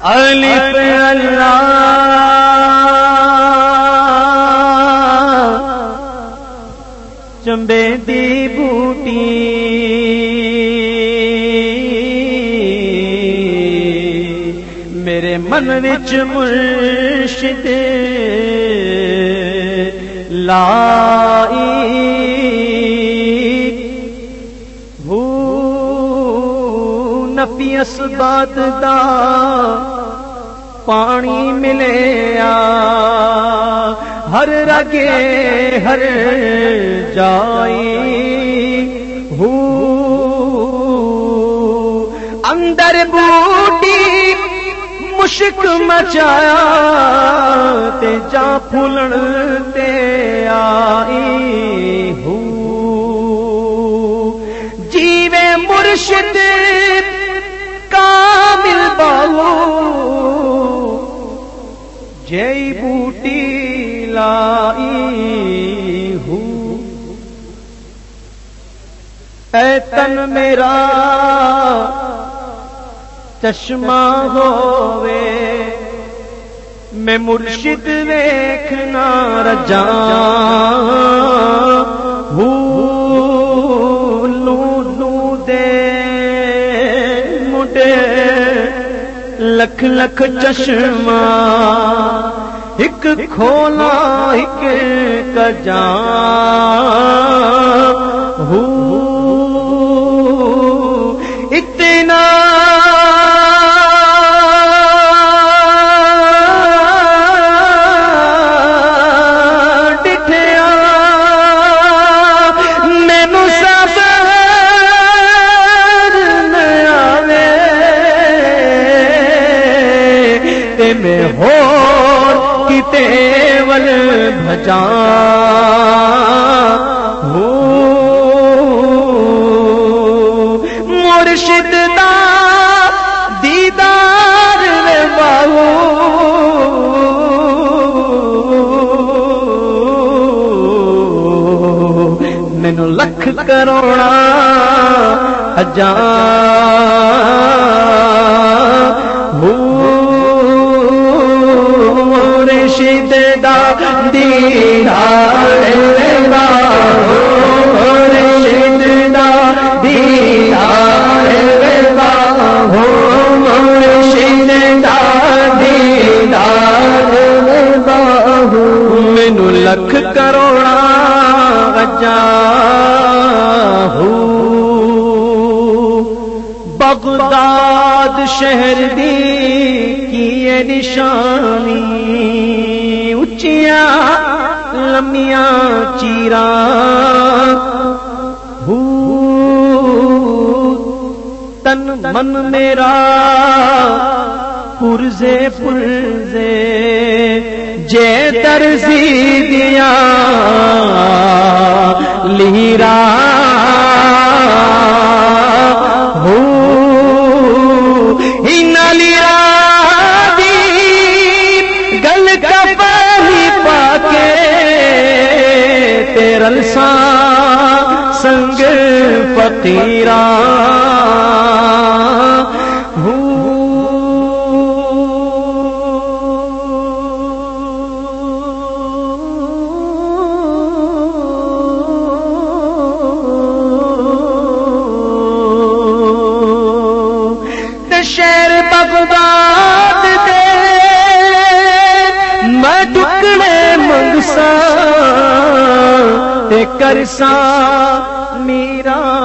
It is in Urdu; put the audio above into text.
الف اللہ چمبے دی بوٹی۔ میرے من وچ مرشد۔ لائی نفی اسبات دا پانی ملے آ ہر رگے ہر جائی ہو۔ اندر بوٹی مشک مچایا تے جا پھولن تے آئی ہو۔ جیوے مرشد کامل جی بوٹی لائی ہوں اے تن میرا چشمہ ہووے میں مرشد دیکھنا رجا لو لو دے مڈے لکھ لکھ چشمہ ایک کھولا ایک کجا ہو ول بھجا۔ ہو۔ مرشد دا دیدار باؤ مینو لکھ کروڑا ہزار مرشد دا دیدار باؤ دا دیدار باؤ دا دیدار باؤ مینو لکھ کروڑا بجا بغداد شہر دی کی نشانی۔ اچیاں لمیاں چیرا تن من میرا پرزے پرزے جے درزی دیا لیرا۔ تیرل سا سنگ فقیرا شیر بغداد منگسا کرسا میرا